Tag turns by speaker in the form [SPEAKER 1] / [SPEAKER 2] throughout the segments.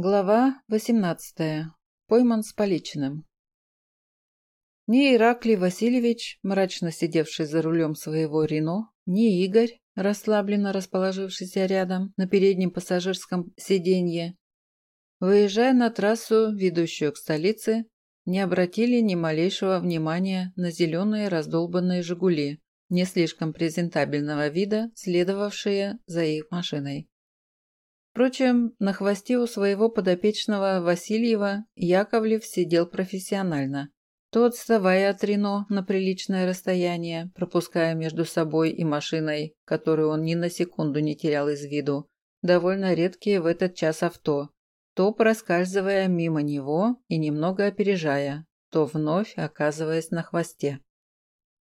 [SPEAKER 1] Глава 18. Пойман с поличным. Ни Ираклий Васильевич, мрачно сидевший за рулем своего Рено, ни Игорь, расслабленно расположившийся рядом на переднем пассажирском сиденье, выезжая на трассу, ведущую к столице, не обратили ни малейшего внимания на зеленые раздолбанные «Жигули», не слишком презентабельного вида, следовавшие за их машиной. Впрочем, на хвосте у своего подопечного Васильева Яковлев сидел профессионально. То отставая от Рено на приличное расстояние, пропуская между собой и машиной, которую он ни на секунду не терял из виду, довольно редкие в этот час авто, то проскальзывая мимо него и немного опережая, то вновь оказываясь на хвосте.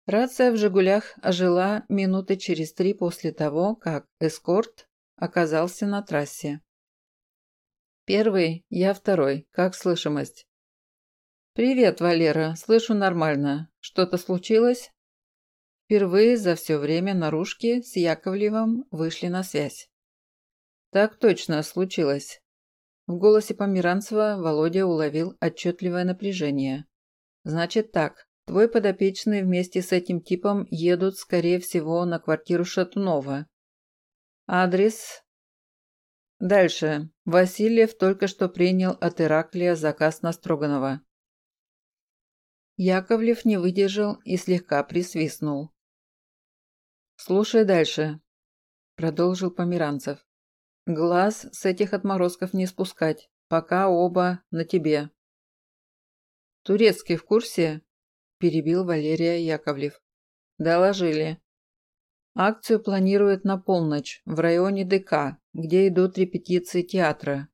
[SPEAKER 1] Рация в «Жигулях» ожила минуты через три после того, как эскорт оказался на трассе. Первый, я второй. Как слышимость? Привет, Валера. Слышу нормально. Что-то случилось? Впервые за все время наружки с Яковлевым вышли на связь. Так точно случилось. В голосе Померанцева Володя уловил отчетливое напряжение. Значит так, твой подопечный вместе с этим типом едут, скорее всего, на квартиру Шатунова. Адрес. Дальше. Васильев только что принял от Ираклия заказ на Строганова. Яковлев не выдержал и слегка присвистнул. «Слушай дальше», — продолжил Померанцев. «Глаз с этих отморозков не спускать, пока оба на тебе». «Турецкий в курсе?» – перебил Валерия Яковлев. «Доложили. Акцию планируют на полночь в районе ДК, где идут репетиции театра.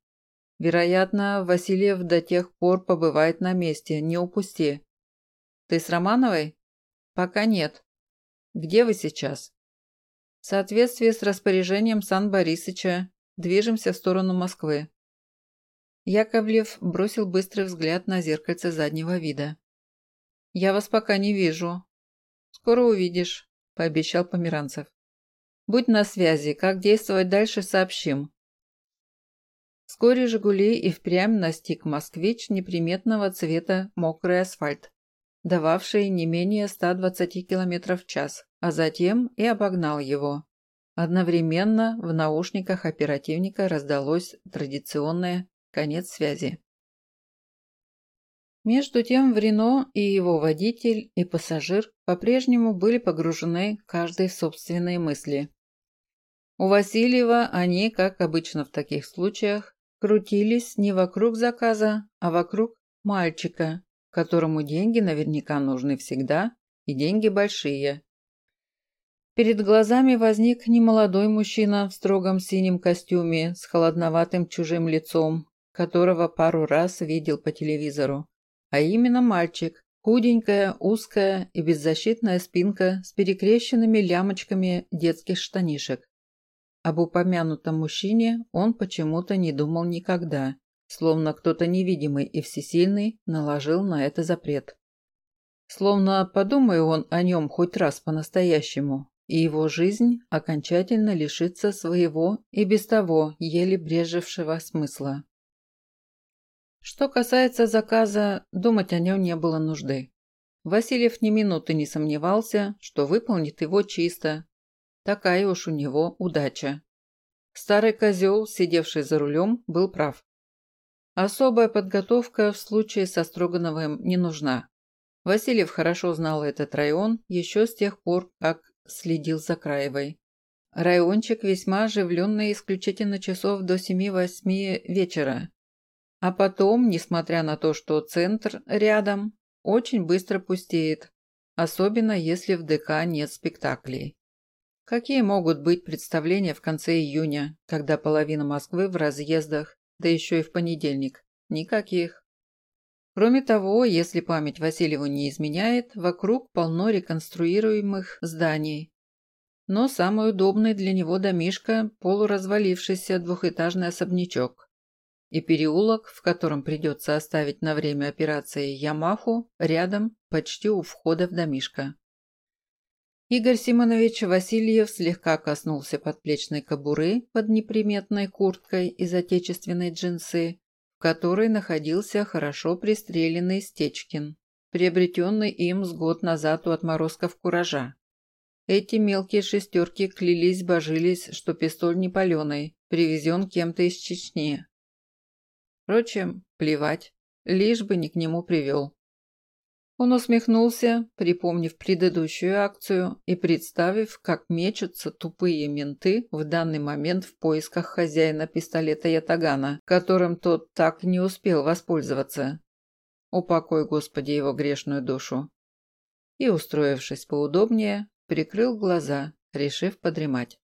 [SPEAKER 1] Вероятно, Васильев до тех пор побывает на месте, не упусти. Ты с Романовой? Пока нет. Где вы сейчас? В соответствии с распоряжением Сан Борисыча, движемся в сторону Москвы. Яковлев бросил быстрый взгляд на зеркальце заднего вида. «Я вас пока не вижу. Скоро увидишь. – пообещал Померанцев. «Будь на связи, как действовать дальше, сообщим». Вскоре «Жигули» и впрямь настиг москвич неприметного цвета мокрый асфальт, дававший не менее 120 км в час, а затем и обогнал его. Одновременно в наушниках оперативника раздалось традиционное «конец связи». Между тем в Рено и его водитель, и пассажир по-прежнему были погружены каждый в собственные мысли. У Васильева они, как обычно в таких случаях, крутились не вокруг заказа, а вокруг мальчика, которому деньги наверняка нужны всегда, и деньги большие. Перед глазами возник немолодой мужчина в строгом синем костюме с холодноватым чужим лицом, которого пару раз видел по телевизору а именно мальчик, худенькая, узкая и беззащитная спинка с перекрещенными лямочками детских штанишек. Об упомянутом мужчине он почему-то не думал никогда, словно кто-то невидимый и всесильный наложил на это запрет. Словно подумай он о нем хоть раз по-настоящему, и его жизнь окончательно лишится своего и без того еле брежевшего смысла. Что касается заказа, думать о нем не было нужды. Васильев ни минуты не сомневался, что выполнит его чисто. Такая уж у него удача. Старый козел, сидевший за рулем, был прав. Особая подготовка в случае со Строгановым не нужна. Васильев хорошо знал этот район еще с тех пор, как следил за Краевой. Райончик весьма оживленный исключительно часов до 7-8 вечера, а потом, несмотря на то, что центр рядом, очень быстро пустеет, особенно если в ДК нет спектаклей. Какие могут быть представления в конце июня, когда половина Москвы в разъездах, да еще и в понедельник? Никаких. Кроме того, если память Васильеву не изменяет, вокруг полно реконструируемых зданий. Но самый удобный для него домишко – полуразвалившийся двухэтажный особнячок и переулок, в котором придется оставить на время операции Ямаху, рядом, почти у входа в домишко. Игорь Симонович Васильев слегка коснулся подплечной кобуры под неприметной курткой из отечественной джинсы которой находился хорошо пристреленный Стечкин, приобретенный им с год назад у отморозков куража. Эти мелкие шестерки клялись-божились, что пистоль не паленый, привезен кем-то из Чечни. Впрочем, плевать, лишь бы не к нему привел. Он усмехнулся, припомнив предыдущую акцию и представив, как мечутся тупые менты в данный момент в поисках хозяина пистолета Ятагана, которым тот так не успел воспользоваться. Упокой, Господи, его грешную душу. И, устроившись поудобнее, прикрыл глаза, решив подремать.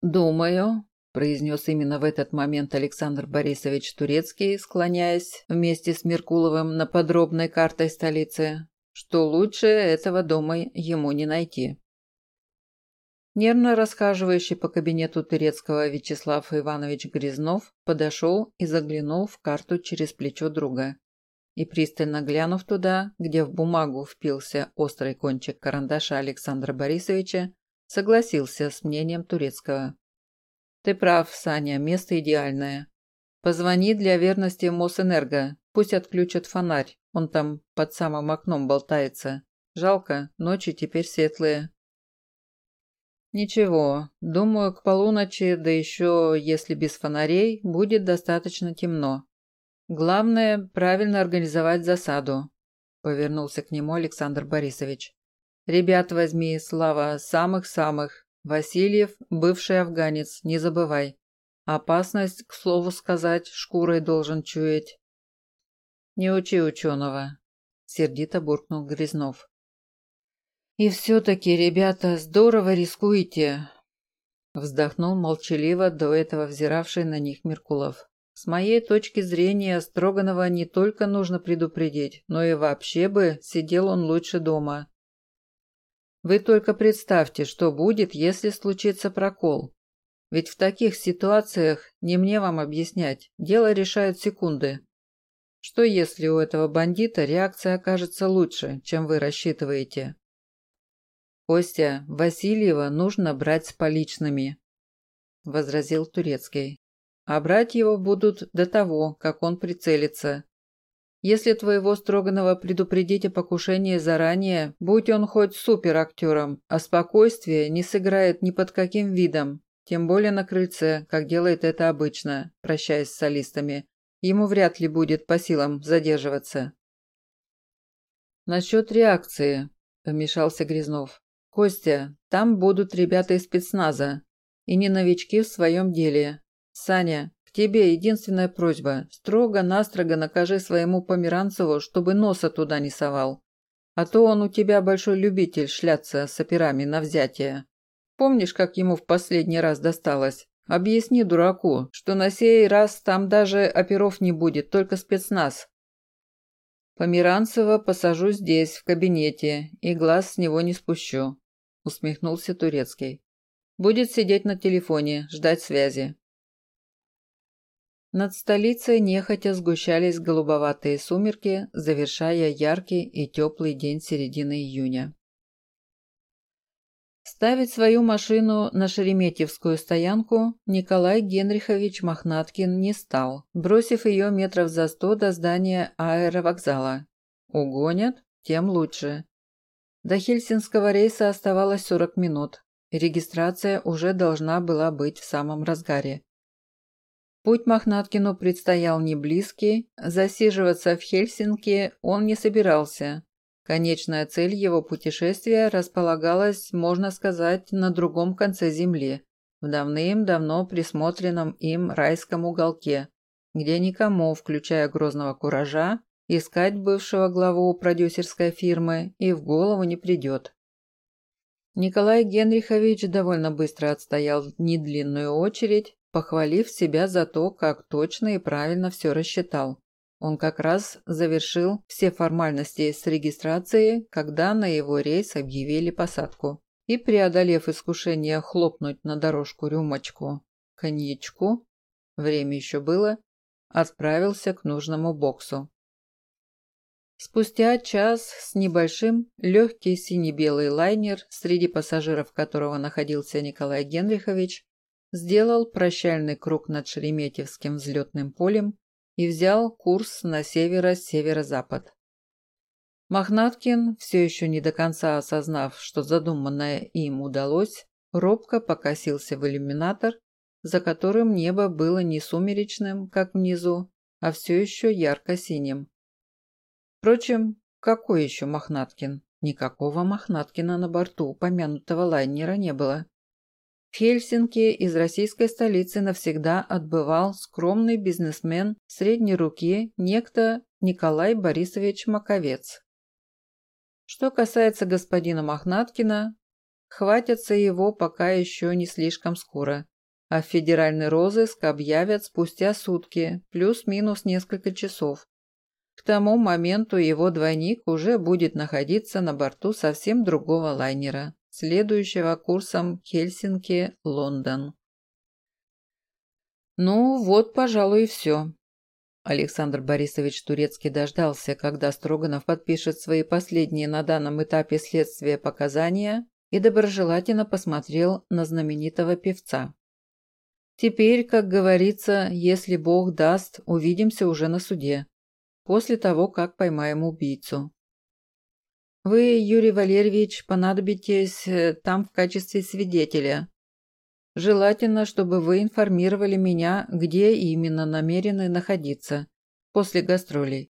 [SPEAKER 1] «Думаю, произнес именно в этот момент Александр Борисович Турецкий, склоняясь вместе с Меркуловым на подробной картой столицы, что лучше этого дома ему не найти. Нервно расхаживающий по кабинету Турецкого Вячеслав Иванович Грязнов подошел и заглянул в карту через плечо друга. И пристально глянув туда, где в бумагу впился острый кончик карандаша Александра Борисовича, согласился с мнением Турецкого. Ты прав, Саня, место идеальное. Позвони для верности Мосэнерго. Пусть отключат фонарь. Он там под самым окном болтается. Жалко, ночи теперь светлые. Ничего, думаю, к полуночи, да еще если без фонарей, будет достаточно темно. Главное, правильно организовать засаду. Повернулся к нему Александр Борисович. Ребят возьми, Слава, самых-самых. Васильев – бывший афганец, не забывай. Опасность, к слову сказать, шкурой должен чуять. Не учи ученого, сердито буркнул Грязнов. И все-таки, ребята, здорово рискуете, вздохнул молчаливо до этого взиравший на них Меркулов. С моей точки зрения, Строганова не только нужно предупредить, но и вообще бы сидел он лучше дома. Вы только представьте, что будет, если случится прокол. Ведь в таких ситуациях не мне вам объяснять, дело решают секунды. Что если у этого бандита реакция окажется лучше, чем вы рассчитываете? Костя, Васильева нужно брать с поличными, возразил Турецкий. А брать его будут до того, как он прицелится. Если твоего Строганова предупредить о покушении заранее, будь он хоть суперактером, а спокойствие не сыграет ни под каким видом, тем более на крыльце, как делает это обычно, прощаясь с солистами. Ему вряд ли будет по силам задерживаться. «Насчет реакции», – вмешался Грязнов. «Костя, там будут ребята из спецназа. И не новички в своем деле. Саня, тебе единственная просьба. Строго-настрого накажи своему Померанцеву, чтобы носа туда не совал. А то он у тебя большой любитель шляться с операми на взятие. Помнишь, как ему в последний раз досталось? Объясни дураку, что на сей раз там даже оперов не будет, только спецназ. Померанцева посажу здесь, в кабинете, и глаз с него не спущу», – усмехнулся Турецкий. «Будет сидеть на телефоне, ждать связи. Над столицей нехотя сгущались голубоватые сумерки, завершая яркий и теплый день середины июня. Ставить свою машину на Шереметьевскую стоянку Николай Генрихович Мохнаткин не стал, бросив ее метров за сто до здания аэровокзала. Угонят, тем лучше. До хельсинского рейса оставалось 40 минут. Регистрация уже должна была быть в самом разгаре. Путь Мохнаткину предстоял не близкий, засиживаться в Хельсинки он не собирался. Конечная цель его путешествия располагалась, можно сказать, на другом конце земли, в давным-давно присмотренном им райском уголке, где никому, включая грозного куража, искать бывшего главу продюсерской фирмы и в голову не придет. Николай Генрихович довольно быстро отстоял недлинную очередь, похвалив себя за то, как точно и правильно все рассчитал. Он как раз завершил все формальности с регистрацией, когда на его рейс объявили посадку. И, преодолев искушение хлопнуть на дорожку рюмочку коньячку, время еще было, отправился к нужному боксу. Спустя час с небольшим легкий сине-белый лайнер, среди пассажиров которого находился Николай Генрихович, сделал прощальный круг над Шереметьевским взлетным полем и взял курс на северо-северо-запад. Мохнаткин, все еще не до конца осознав, что задуманное им удалось, робко покосился в иллюминатор, за которым небо было не сумеречным, как внизу, а все еще ярко-синим. Впрочем, какой еще Мохнаткин? Никакого Мохнаткина на борту упомянутого лайнера не было. В Хельсинки из российской столицы навсегда отбывал скромный бизнесмен средней руки некто Николай Борисович Маковец. Что касается господина Мохнаткина, хватятся его пока еще не слишком скоро, а федеральный розыск объявят спустя сутки, плюс-минус несколько часов. К тому моменту его двойник уже будет находиться на борту совсем другого лайнера, следующего курсом Хельсинки-Лондон. Ну, вот, пожалуй, и все. Александр Борисович Турецкий дождался, когда Строганов подпишет свои последние на данном этапе следствия показания и доброжелательно посмотрел на знаменитого певца. Теперь, как говорится, если Бог даст, увидимся уже на суде после того, как поймаем убийцу. Вы, Юрий Валерьевич, понадобитесь э, там в качестве свидетеля. Желательно, чтобы вы информировали меня, где именно намерены находиться после гастролей.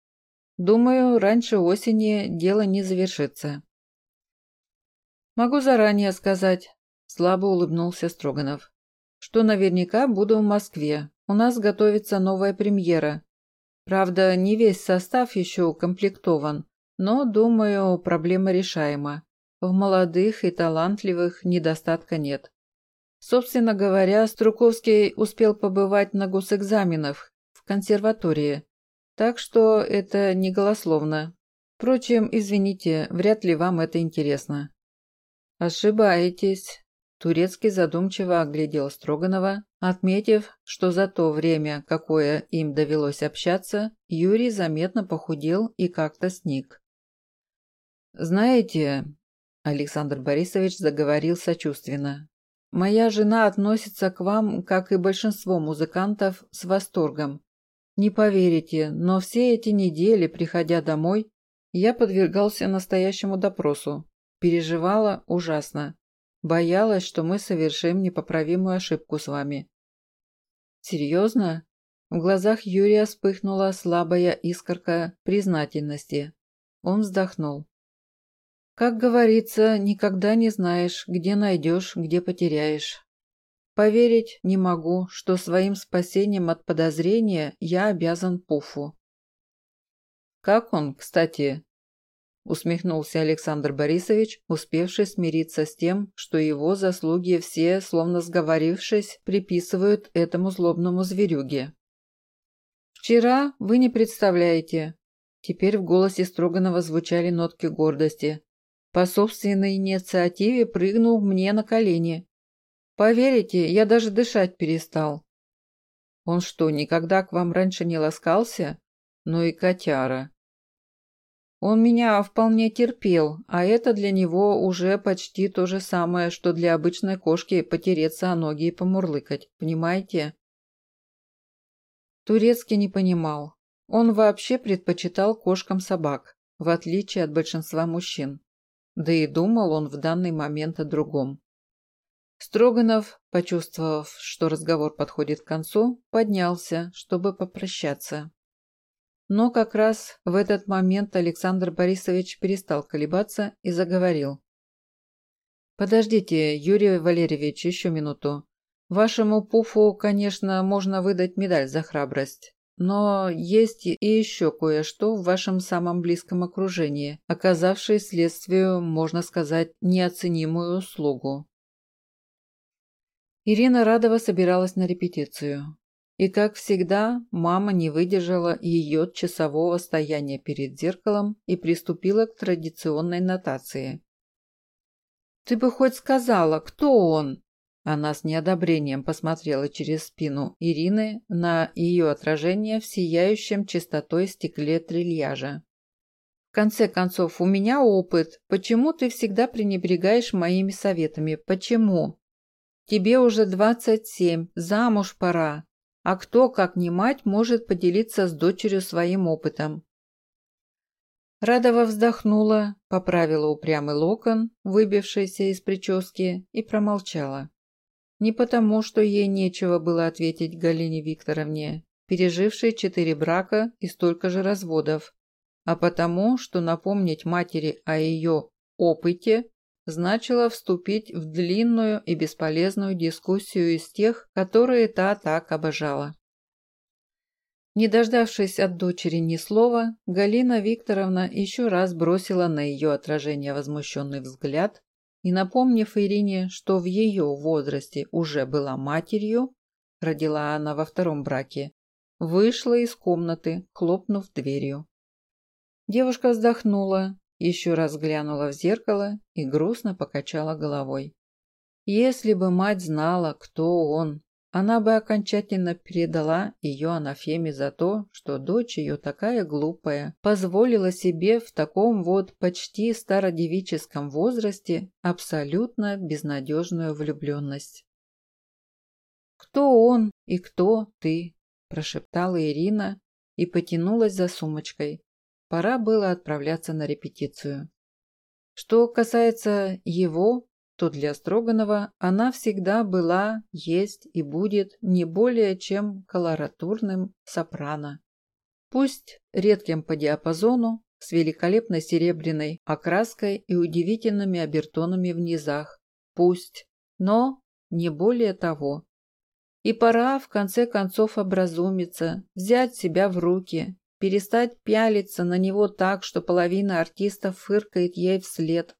[SPEAKER 1] Думаю, раньше осени дело не завершится. Могу заранее сказать, слабо улыбнулся Строганов, что наверняка буду в Москве. У нас готовится новая премьера, Правда, не весь состав еще укомплектован, но, думаю, проблема решаема. В молодых и талантливых недостатка нет. Собственно говоря, Струковский успел побывать на госэкзаменах в консерватории, так что это не голословно. Впрочем, извините, вряд ли вам это интересно. Ошибаетесь. Турецкий задумчиво оглядел Строганова, отметив, что за то время, какое им довелось общаться, Юрий заметно похудел и как-то сник. «Знаете...» – Александр Борисович заговорил сочувственно. «Моя жена относится к вам, как и большинство музыкантов, с восторгом. Не поверите, но все эти недели, приходя домой, я подвергался настоящему допросу. Переживала ужасно. Боялась, что мы совершим непоправимую ошибку с вами. Серьезно? В глазах Юрия вспыхнула слабая искорка признательности. Он вздохнул. Как говорится, никогда не знаешь, где найдешь, где потеряешь. Поверить не могу, что своим спасением от подозрения я обязан Пуфу. Как он, кстати, усмехнулся Александр Борисович, успевший смириться с тем, что его заслуги все, словно сговорившись, приписывают этому злобному зверюге. «Вчера вы не представляете». Теперь в голосе Строганова звучали нотки гордости. По собственной инициативе прыгнул мне на колени. Поверите, я даже дышать перестал. Он что, никогда к вам раньше не ласкался? Ну и котяра. Он меня вполне терпел, а это для него уже почти то же самое, что для обычной кошки потереться о ноги и помурлыкать, понимаете? Турецкий не понимал. Он вообще предпочитал кошкам собак, в отличие от большинства мужчин. Да и думал он в данный момент о другом. Строганов, почувствовав, что разговор подходит к концу, поднялся, чтобы попрощаться. Но как раз в этот момент Александр Борисович перестал колебаться и заговорил. «Подождите, Юрий Валерьевич, еще минуту. Вашему пуфу, конечно, можно выдать медаль за храбрость. Но есть и еще кое-что в вашем самом близком окружении, оказавшее следствию, можно сказать, неоценимую услугу. Ирина Радова собиралась на репетицию. И, как всегда, мама не выдержала ее часового стояния перед зеркалом и приступила к традиционной нотации. «Ты бы хоть сказала, кто он?» Она с неодобрением посмотрела через спину Ирины на ее отражение в сияющем чистотой стекле трильяжа. «В конце концов, у меня опыт. Почему ты всегда пренебрегаешь моими советами? Почему?» Тебе уже двадцать семь, замуж пора. А кто, как не мать, может поделиться с дочерью своим опытом? Радова вздохнула, поправила упрямый локон, выбившийся из прически, и промолчала. Не потому, что ей нечего было ответить Галине Викторовне, пережившей четыре брака и столько же разводов, а потому, что напомнить матери о ее опыте значило вступить в длинную и бесполезную дискуссию из тех, которые та так обожала. Не дождавшись от дочери ни слова, Галина Викторовна еще раз бросила на ее отражение возмущенный взгляд и, напомнив Ирине, что в ее возрасте уже была матерью, родила она во втором браке, вышла из комнаты, хлопнув дверью. Девушка вздохнула, еще раз глянула в зеркало и грустно покачала головой. Если бы мать знала, кто он, она бы окончательно передала ее анафеме за то, что дочь ее такая глупая, позволила себе в таком вот почти стародевическом возрасте абсолютно безнадежную влюбленность. «Кто он и кто ты?» – прошептала Ирина и потянулась за сумочкой. Пора было отправляться на репетицию. Что касается его, то для Строганова она всегда была, есть и будет не более чем колоратурным сопрано. Пусть редким по диапазону, с великолепной серебряной окраской и удивительными обертонами в низах. Пусть, но не более того. И пора, в конце концов, образумиться, взять себя в руки, перестать пялиться на него так, что половина артистов фыркает ей вслед.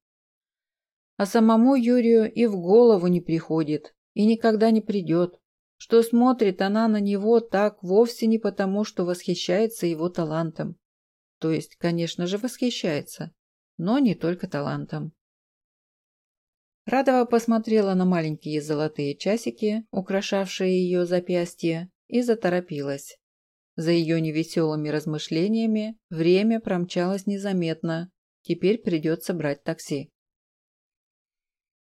[SPEAKER 1] А самому Юрию и в голову не приходит, и никогда не придет, что смотрит она на него так вовсе не потому, что восхищается его талантом. То есть, конечно же, восхищается, но не только талантом. Радова посмотрела на маленькие золотые часики, украшавшие ее запястье, и заторопилась. За ее невеселыми размышлениями время промчалось незаметно. Теперь придется брать такси.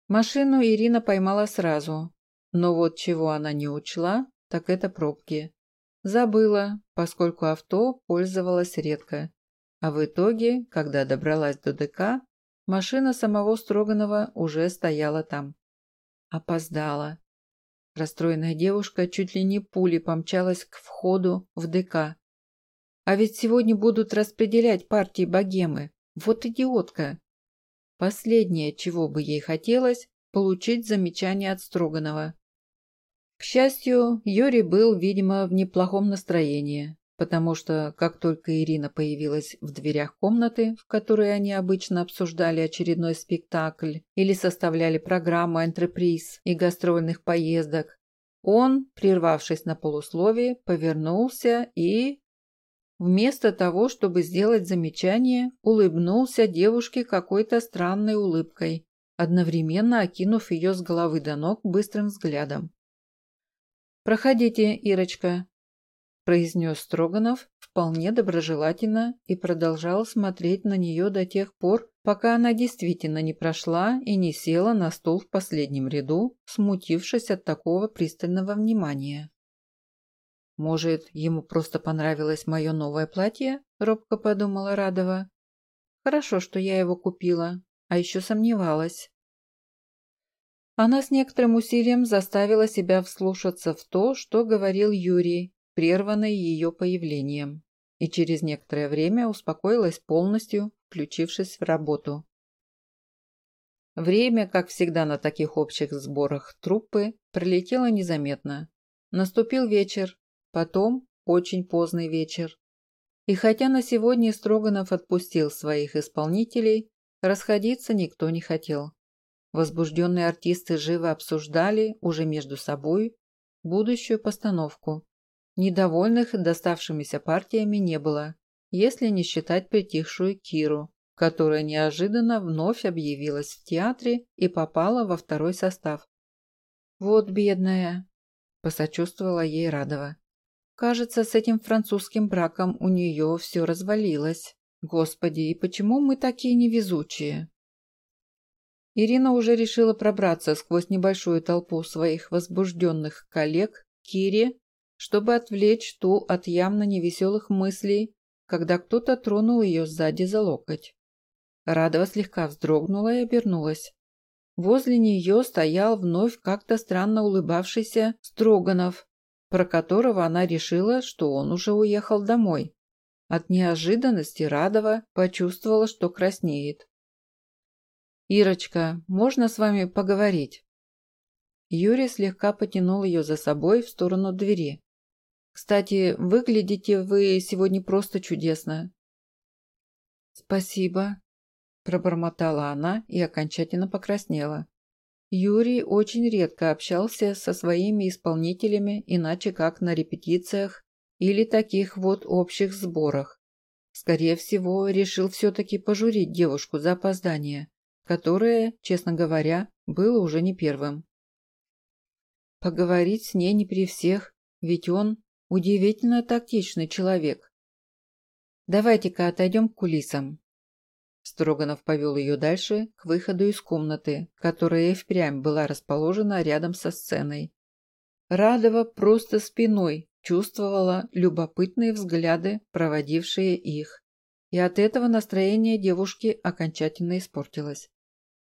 [SPEAKER 1] Машину Ирина поймала сразу. Но вот чего она не учла, так это пробки. Забыла, поскольку авто пользовалась редко. А в итоге, когда добралась до ДК, машина самого Строганова уже стояла там. Опоздала. Расстроенная девушка чуть ли не пулей помчалась к входу в ДК. А ведь сегодня будут распределять партии богемы. Вот идиотка. Последнее, чего бы ей хотелось, получить замечание от Строганова. К счастью, Юрий был, видимо, в неплохом настроении потому что как только Ирина появилась в дверях комнаты, в которой они обычно обсуждали очередной спектакль или составляли программу антреприз и гастрольных поездок, он, прервавшись на полусловие, повернулся и... Вместо того, чтобы сделать замечание, улыбнулся девушке какой-то странной улыбкой, одновременно окинув ее с головы до ног быстрым взглядом. «Проходите, Ирочка», произнес Строганов вполне доброжелательно и продолжал смотреть на нее до тех пор, пока она действительно не прошла и не села на стул в последнем ряду, смутившись от такого пристального внимания. «Может, ему просто понравилось мое новое платье?» – робко подумала Радова. «Хорошо, что я его купила, а еще сомневалась». Она с некоторым усилием заставила себя вслушаться в то, что говорил Юрий, прерванной ее появлением, и через некоторое время успокоилась полностью, включившись в работу. Время, как всегда на таких общих сборах труппы, пролетело незаметно. Наступил вечер, потом очень поздний вечер. И хотя на сегодня Строганов отпустил своих исполнителей, расходиться никто не хотел. Возбужденные артисты живо обсуждали уже между собой будущую постановку, Недовольных доставшимися партиями не было, если не считать притихшую Киру, которая неожиданно вновь объявилась в театре и попала во второй состав. «Вот бедная», – посочувствовала ей Радова. «Кажется, с этим французским браком у нее все развалилось. Господи, и почему мы такие невезучие?» Ирина уже решила пробраться сквозь небольшую толпу своих возбужденных коллег Кире, чтобы отвлечь ту от явно невеселых мыслей, когда кто-то тронул ее сзади за локоть. Радова слегка вздрогнула и обернулась. Возле нее стоял вновь как-то странно улыбавшийся Строганов, про которого она решила, что он уже уехал домой. От неожиданности Радова почувствовала, что краснеет. «Ирочка, можно с вами поговорить?» Юрий слегка потянул ее за собой в сторону двери. «Кстати, выглядите вы сегодня просто чудесно». «Спасибо», – пробормотала она и окончательно покраснела. Юрий очень редко общался со своими исполнителями, иначе как на репетициях или таких вот общих сборах. Скорее всего, решил все-таки пожурить девушку за опоздание, которое, честно говоря, было уже не первым. Поговорить с ней не при всех, ведь он удивительно тактичный человек. Давайте-ка отойдем к кулисам. Строганов повел ее дальше, к выходу из комнаты, которая и впрямь была расположена рядом со сценой. Радова просто спиной чувствовала любопытные взгляды, проводившие их. И от этого настроение девушки окончательно испортилось.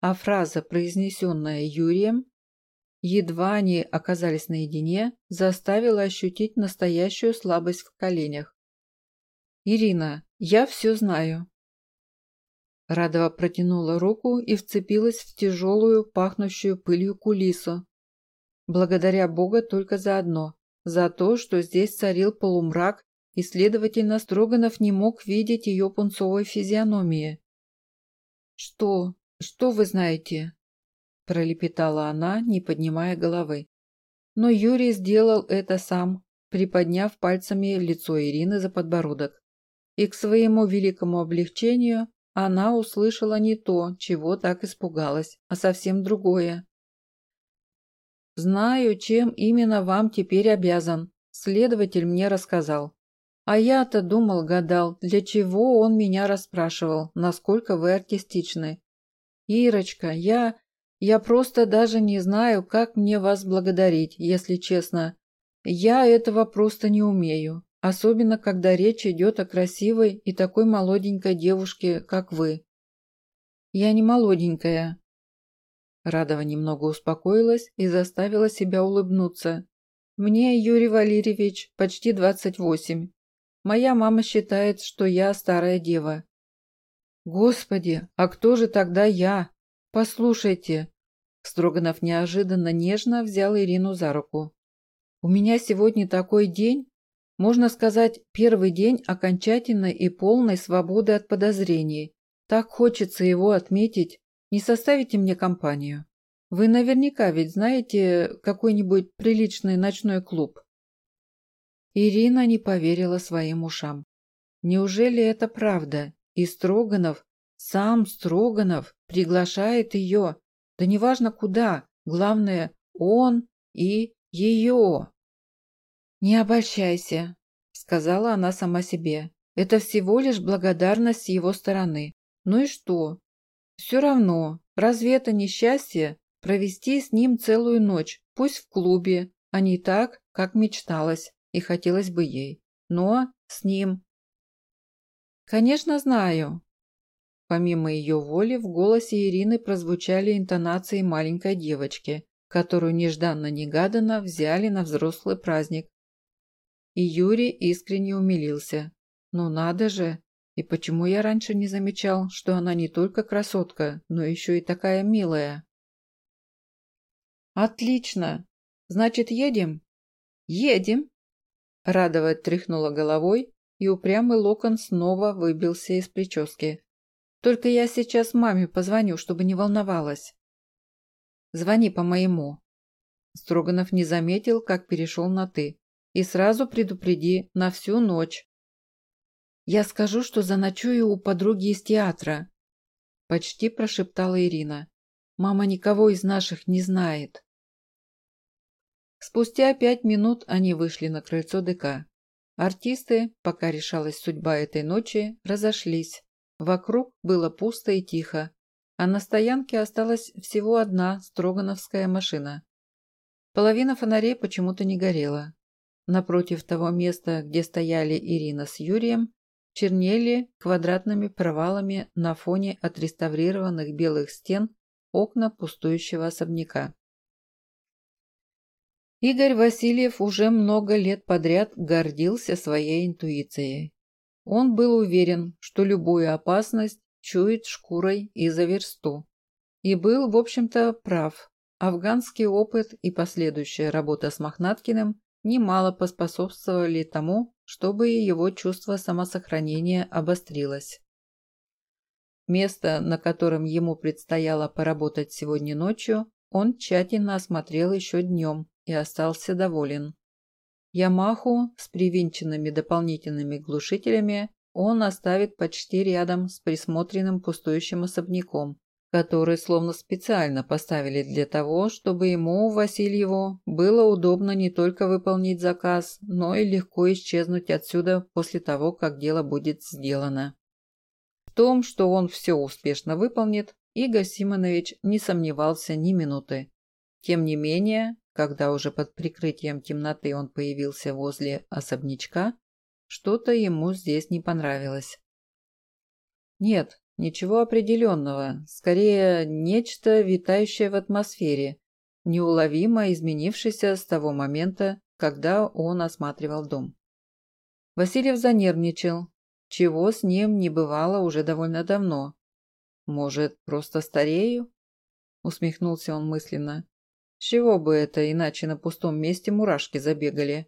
[SPEAKER 1] А фраза, произнесенная Юрием, едва они оказались наедине, заставила ощутить настоящую слабость в коленях. «Ирина, я все знаю», Радова протянула руку и вцепилась в тяжелую, пахнущую пылью кулису. Благодаря Бога только за одно. За то, что здесь царил полумрак, и, следовательно, Строганов не мог видеть ее пунцовой физиономии. «Что? Что вы знаете?» – пролепетала она, не поднимая головы. Но Юрий сделал это сам, приподняв пальцами лицо Ирины за подбородок. И к своему великому облегчению она услышала не то, чего так испугалась, а совсем другое. «Знаю, чем именно вам теперь обязан», – следователь мне рассказал. А я-то думал, гадал, для чего он меня расспрашивал, насколько вы артистичны. Ирочка, я... Я просто даже не знаю, как мне вас благодарить, если честно. Я этого просто не умею. Особенно, когда речь идет о красивой и такой молоденькой девушке, как вы. Я не молоденькая. Радова немного успокоилась и заставила себя улыбнуться. Мне, Юрий Валерьевич, почти двадцать восемь. Моя мама считает, что я старая дева. Господи, а кто же тогда я? Послушайте. Строганов неожиданно нежно взял Ирину за руку. У меня сегодня такой день, можно сказать, первый день окончательной и полной свободы от подозрений. Так хочется его отметить. Не составите мне компанию? Вы наверняка ведь знаете какой-нибудь приличный ночной клуб. Ирина не поверила своим ушам. Неужели это правда? И Строганов, сам Строганов, приглашает ее. Да неважно куда, главное, он и ее. «Не обольщайся», – сказала она сама себе. «Это всего лишь благодарность с его стороны. Ну и что? Все равно, разве это несчастье провести с ним целую ночь, пусть в клубе, а не так, как мечталось и хотелось бы ей, но с ним?» «Конечно, знаю». Помимо ее воли, в голосе Ирины прозвучали интонации маленькой девочки, которую нежданно-негаданно взяли на взрослый праздник и Юрий искренне умилился. «Ну надо же! И почему я раньше не замечал, что она не только красотка, но еще и такая милая?» «Отлично! Значит, едем?» «Едем!» Радова тряхнула головой, и упрямый локон снова выбился из прически. «Только я сейчас маме позвоню, чтобы не волновалась». «Звони по моему». Строганов не заметил, как перешел на «ты». И сразу предупреди на всю ночь. Я скажу, что заночую у подруги из театра. Почти прошептала Ирина. Мама никого из наших не знает. Спустя пять минут они вышли на крыльцо ДК. Артисты, пока решалась судьба этой ночи, разошлись. Вокруг было пусто и тихо. а на стоянке осталась всего одна строгановская машина. Половина фонарей почему-то не горела. Напротив того места, где стояли Ирина с Юрием, чернели квадратными провалами на фоне отреставрированных белых стен окна пустующего особняка. Игорь Васильев уже много лет подряд гордился своей интуицией. Он был уверен, что любую опасность чует шкурой и за версту. И был, в общем-то, прав. Афганский опыт и последующая работа с Мохнаткиным немало поспособствовали тому, чтобы его чувство самосохранения обострилось. Место, на котором ему предстояло поработать сегодня ночью, он тщательно осмотрел еще днем и остался доволен. Ямаху с привинченными дополнительными глушителями он оставит почти рядом с присмотренным пустующим особняком, который словно специально поставили для того, чтобы ему, Васильеву, было удобно не только выполнить заказ, но и легко исчезнуть отсюда после того, как дело будет сделано. В том, что он все успешно выполнит, Игорь Симонович не сомневался ни минуты. Тем не менее, когда уже под прикрытием темноты он появился возле особнячка, что-то ему здесь не понравилось. Нет, ничего определенного, скорее нечто, витающее в атмосфере, неуловимо изменившееся с того момента, когда он осматривал дом. Васильев занервничал, чего с ним не бывало уже довольно давно. «Может, просто старею?» – усмехнулся он мысленно чего бы это, иначе на пустом месте мурашки забегали?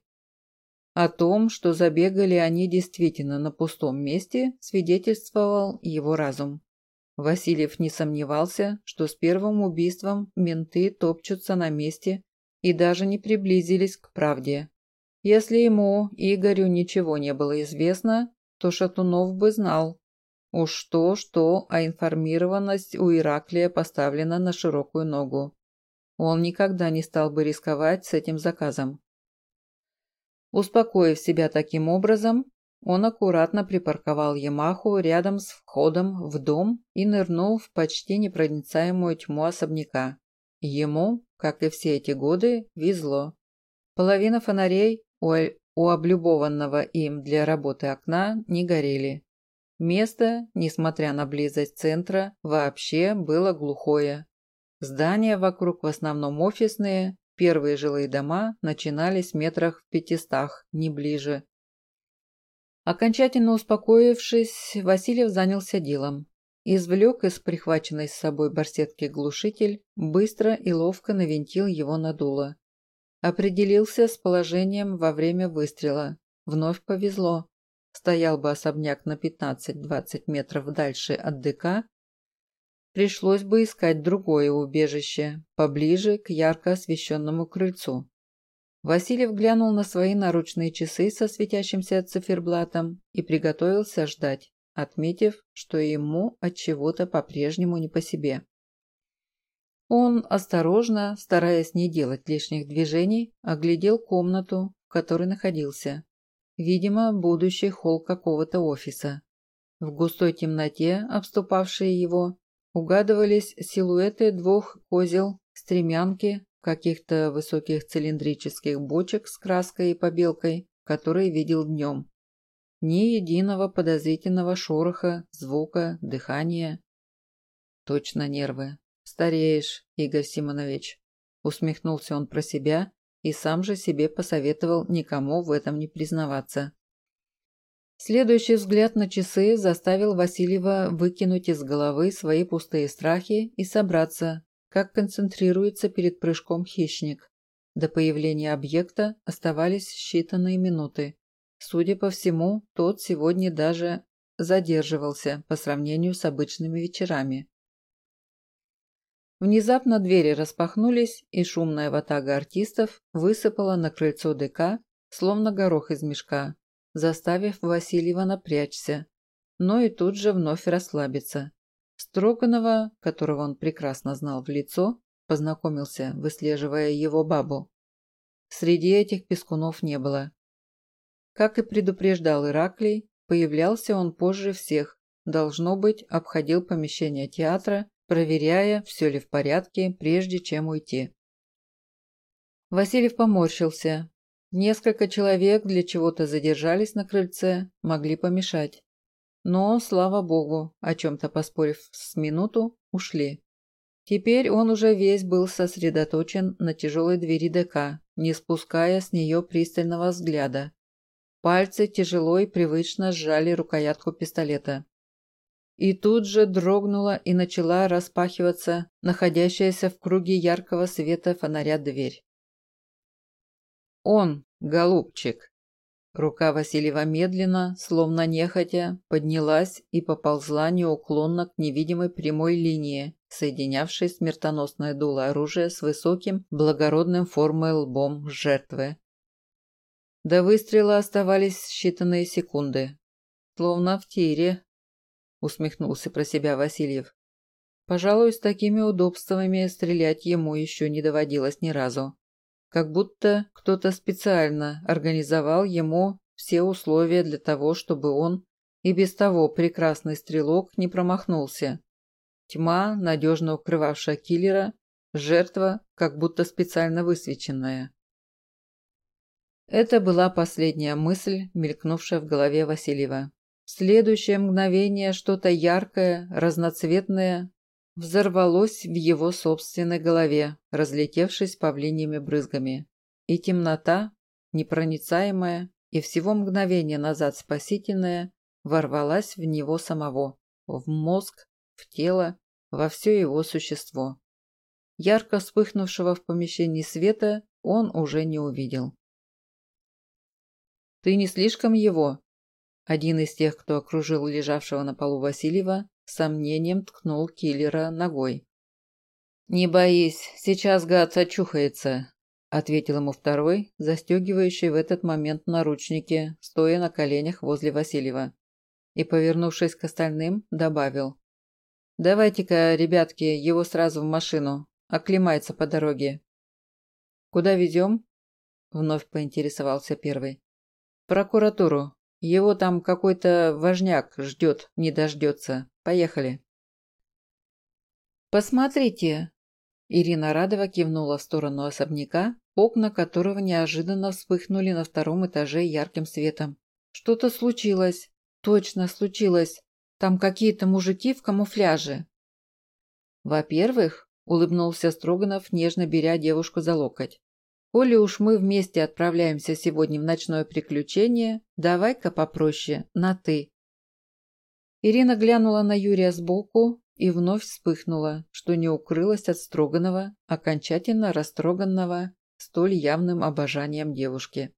[SPEAKER 1] О том, что забегали они действительно на пустом месте, свидетельствовал его разум. Васильев не сомневался, что с первым убийством менты топчутся на месте и даже не приблизились к правде. Если ему, Игорю, ничего не было известно, то Шатунов бы знал. Уж то-что, а информированность у Ираклия поставлена на широкую ногу. Он никогда не стал бы рисковать с этим заказом. Успокоив себя таким образом, он аккуратно припарковал Ямаху рядом с входом в дом и нырнул в почти непроницаемую тьму особняка. Ему, как и все эти годы, везло. Половина фонарей у, у облюбованного им для работы окна не горели. Место, несмотря на близость центра, вообще было глухое. Здания вокруг в основном офисные, первые жилые дома начинались в метрах в пятистах, не ближе. Окончательно успокоившись, Васильев занялся делом. Извлек из прихваченной с собой барсетки глушитель, быстро и ловко навинтил его на дуло. Определился с положением во время выстрела. Вновь повезло. Стоял бы особняк на 15-20 метров дальше от ДК, пришлось бы искать другое убежище, поближе к ярко освещенному крыльцу. Васильев глянул на свои наручные часы со светящимся циферблатом и приготовился ждать, отметив, что ему от чего-то по-прежнему не по себе. Он осторожно, стараясь не делать лишних движений, оглядел комнату, в которой находился. Видимо, будущий холл какого-то офиса. В густой темноте, обступавшей его, угадывались силуэты двух козел, стремянки, каких-то высоких цилиндрических бочек с краской и побелкой, которые видел днем. Ни единого подозрительного шороха, звука, дыхания. Точно нервы. Стареешь, Игорь Симонович. Усмехнулся он про себя и сам же себе посоветовал никому в этом не признаваться. Следующий взгляд на часы заставил Васильева выкинуть из головы свои пустые страхи и собраться, как концентрируется перед прыжком хищник. До появления объекта оставались считанные минуты. Судя по всему, тот сегодня даже задерживался по сравнению с обычными вечерами. Внезапно двери распахнулись, и шумная ватага артистов высыпала на крыльцо ДК, словно горох из мешка, заставив Васильева напрячься, но и тут же вновь расслабиться. Строганова, которого он прекрасно знал в лицо, познакомился, выслеживая его бабу. Среди этих пескунов не было. Как и предупреждал Ираклий, появлялся он позже всех, должно быть, обходил помещение театра проверяя, все ли в порядке, прежде чем уйти. Васильев поморщился. Несколько человек для чего-то задержались на крыльце, могли помешать. Но, слава богу, о чем-то поспорив с минуту, ушли. Теперь он уже весь был сосредоточен на тяжелой двери ДК, не спуская с нее пристального взгляда. Пальцы тяжело и привычно сжали рукоятку пистолета. И тут же дрогнула и начала распахиваться находящаяся в круге яркого света фонаря дверь. «Он, голубчик!» Рука Васильева медленно, словно нехотя, поднялась и поползла неуклонно к невидимой прямой линии, соединявшей смертоносное дуло оружия с высоким, благородным формой лбом жертвы. До выстрела оставались считанные секунды. Словно в тире, усмехнулся про себя Васильев. Пожалуй, с такими удобствами стрелять ему еще не доводилось ни разу. Как будто кто-то специально организовал ему все условия для того, чтобы он и без того прекрасный стрелок не промахнулся. Тьма, надежно укрывавшая киллера, жертва, как будто специально высвеченная. Это была последняя мысль, мелькнувшая в голове Васильева. В следующее мгновение что-то яркое, разноцветное взорвалось в его собственной голове, разлетевшись павлиньими брызгами. И темнота, непроницаемая и всего мгновения назад спасительная, ворвалась в него самого, в мозг, в тело, во все его существо. Ярко вспыхнувшего в помещении света он уже не увидел. «Ты не слишком его?» Один из тех, кто окружил лежавшего на полу Васильева, сомнением ткнул киллера ногой. «Не боись, сейчас гад очухается», — ответил ему второй, застегивающий в этот момент наручники, стоя на коленях возле Васильева. И, повернувшись к остальным, добавил. «Давайте-ка, ребятки, его сразу в машину. Оклемается по дороге». «Куда везем?» — вновь поинтересовался первый. «В прокуратуру. Его там какой-то важняк ждет, не дождется. Поехали». «Посмотрите!» Ирина Радова кивнула в сторону особняка, окна которого неожиданно вспыхнули на втором этаже ярким светом. «Что-то случилось. Точно случилось. Там какие-то мужики в камуфляже. Во-первых, улыбнулся Строганов, нежно беря девушку за локоть. Коли уж мы вместе отправляемся сегодня в ночное приключение, давай-ка попроще, на «ты». Ирина глянула на Юрия сбоку и вновь вспыхнула, что не укрылась от Строганова, окончательно растроганного столь явным обожанием девушки.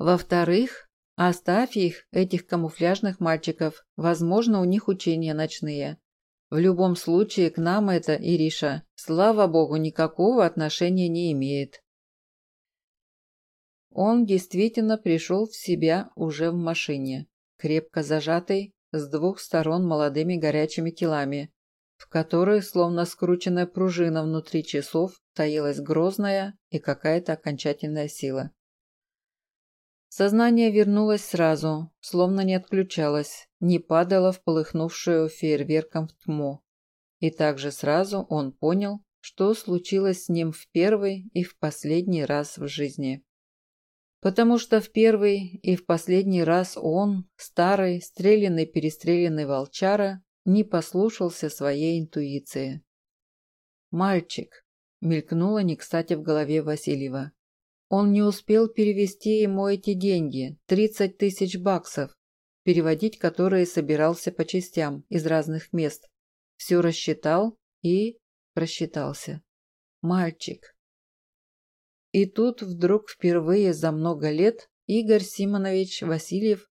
[SPEAKER 1] Во-вторых, Оставь их, этих камуфляжных мальчиков, возможно, у них учения ночные. В любом случае, к нам это, Ириша, слава богу, никакого отношения не имеет. Он действительно пришел в себя уже в машине, крепко зажатый, с двух сторон молодыми горячими телами, в которой, словно скрученная пружина внутри часов, таилась грозная и какая-то окончательная сила. Сознание вернулось сразу, словно не отключалось, не падало в полыхнувшую фейерверком тьму. И также сразу он понял, что случилось с ним в первый и в последний раз в жизни. Потому что в первый и в последний раз он, старый, стрелянный-перестрелянный волчара, не послушался своей интуиции. «Мальчик», — мелькнуло не кстати в голове Васильева. Он не успел перевести ему эти деньги, 30 тысяч баксов, переводить которые собирался по частям из разных мест. Все рассчитал и просчитался. Мальчик. И тут вдруг впервые за много лет Игорь Симонович Васильев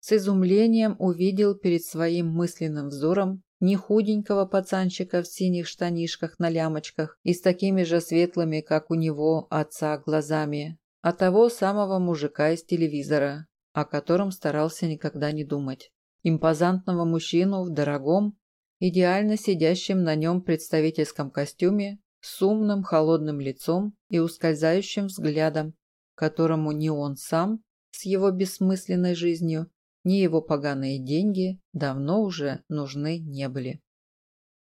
[SPEAKER 1] с изумлением увидел перед своим мысленным взором не худенького пацанчика в синих штанишках на лямочках и с такими же светлыми, как у него, отца, глазами, а того самого мужика из телевизора, о котором старался никогда не думать. Импозантного мужчину в дорогом, идеально сидящем на нем представительском костюме, с умным холодным лицом и ускользающим взглядом, которому ни он сам с его бессмысленной жизнью, ни его поганые деньги давно уже нужны не были.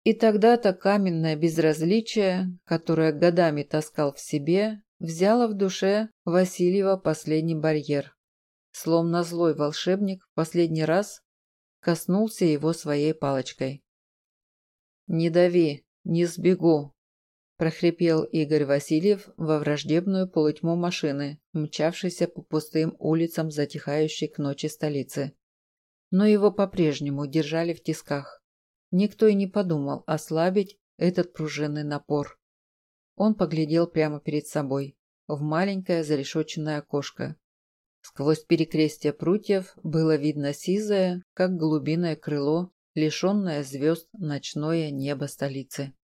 [SPEAKER 1] И тогда-то каменное безразличие, которое годами таскал в себе, взяло в душе Васильева последний барьер. Словно злой волшебник последний раз коснулся его своей палочкой. «Не дави, не сбегу», – прохрипел Игорь Васильев во враждебную полутьму машины, мчавшейся по пустым улицам затихающей к ночи столицы. Но его по-прежнему держали в тисках. Никто и не подумал ослабить этот пружинный напор. Он поглядел прямо перед собой, в маленькое зарешоченное окошко. Сквозь перекрестие прутьев было видно сизое, как голубиное крыло, лишенное звезд ночное небо столицы.